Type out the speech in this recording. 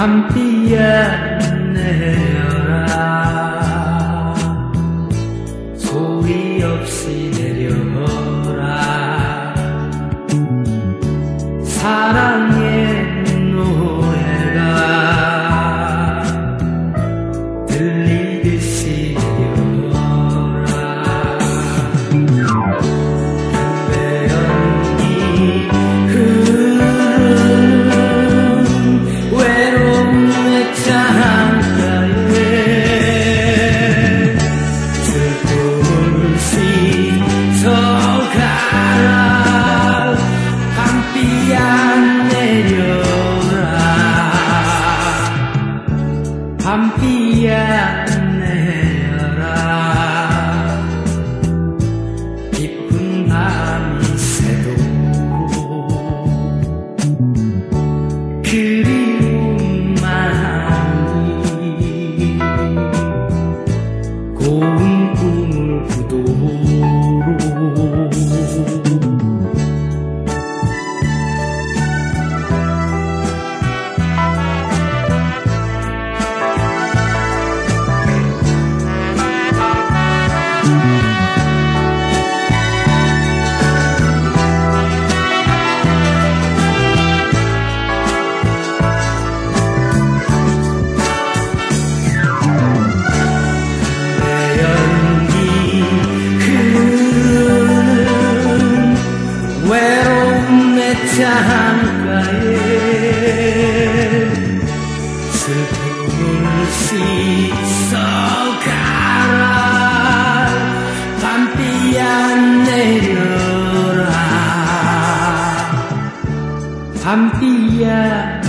함께 내려라. 소리 없이 내려라. 사랑 ちゃ半壊へ少しそうからパンピアンネルラパンピアンネルラ